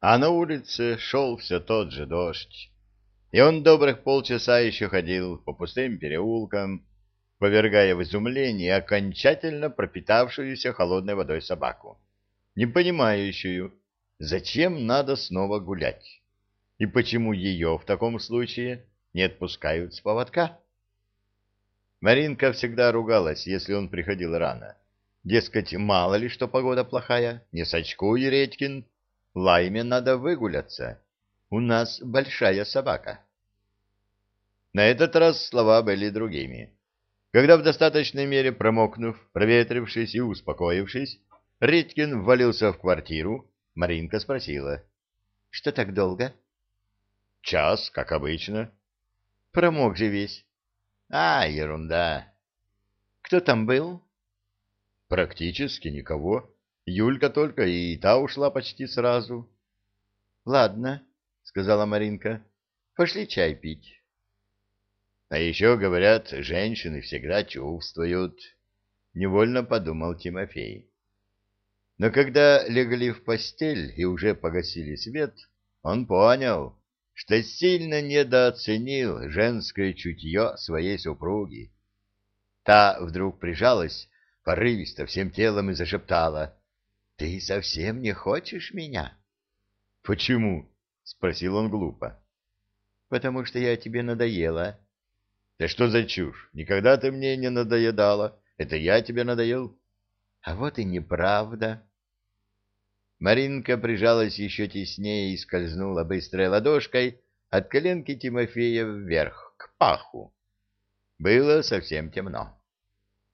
А на улице шел все тот же дождь. И он добрых полчаса еще ходил по пустым переулкам, повергая в изумление окончательно пропитавшуюся холодной водой собаку, не понимающую, зачем надо снова гулять, и почему ее в таком случае не отпускают с поводка. Маринка всегда ругалась, если он приходил рано. Дескать, мало ли что погода плохая, не сочкуй, Редькин, лайме надо выгуляться. У нас большая собака. На этот раз слова были другими. Когда в достаточной мере промокнув, проветрившись и успокоившись, Редькин ввалился в квартиру, Маринка спросила. — Что так долго? — Час, как обычно. — Промок же весь. — А, ерунда. — Кто там был? — Практически никого. Юлька только, и та ушла почти сразу. — Ладно, — сказала Маринка, — пошли чай пить. А еще, говорят, женщины всегда чувствуют, — невольно подумал Тимофей. Но когда легли в постель и уже погасили свет, он понял, что сильно недооценил женское чутье своей супруги. Та вдруг прижалась порывисто всем телом и зашептала, — Ты совсем не хочешь меня? — Почему? — спросил он глупо. — Потому что я тебе надоела. Да что за чушь? Никогда ты мне не надоедала. Это я тебе надоел. А вот и неправда. Маринка прижалась еще теснее и скользнула быстрой ладошкой от коленки Тимофея вверх, к паху. Было совсем темно.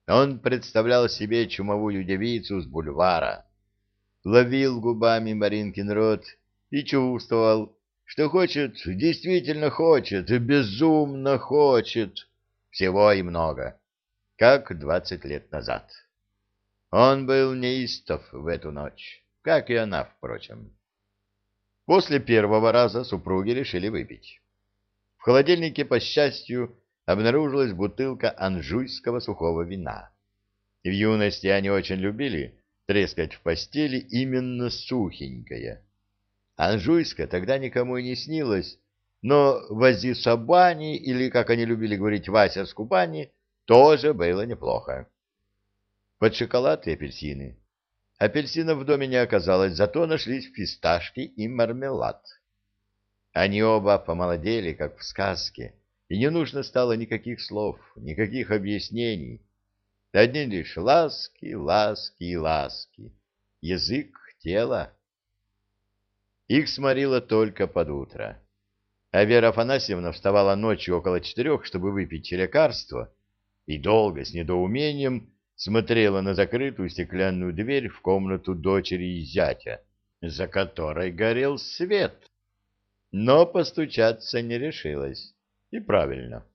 Он представлял себе чумовую девицу с бульвара, ловил губами Маринкин рот и чувствовал, что хочет, действительно хочет, безумно хочет, всего и много, как двадцать лет назад. Он был неистов в эту ночь, как и она, впрочем. После первого раза супруги решили выпить. В холодильнике, по счастью, обнаружилась бутылка анжуйского сухого вина. В юности они очень любили трескать в постели именно сухенькое. Анжуйска тогда никому и не снилось, но вози Сабани, или, как они любили говорить, Вася с Кубани, тоже было неплохо. Под шоколад и апельсины. Апельсинов в доме не оказалось, зато нашлись фисташки и мармелад. Они оба помолодели, как в сказке, и не нужно стало никаких слов, никаких объяснений. Одни лишь ласки, ласки ласки. Язык, тело. Их сморило только под утро. А Вера Афанасьевна вставала ночью около четырех, чтобы выпить лекарство, и долго, с недоумением, смотрела на закрытую стеклянную дверь в комнату дочери и зятя, за которой горел свет. Но постучаться не решилась. И правильно.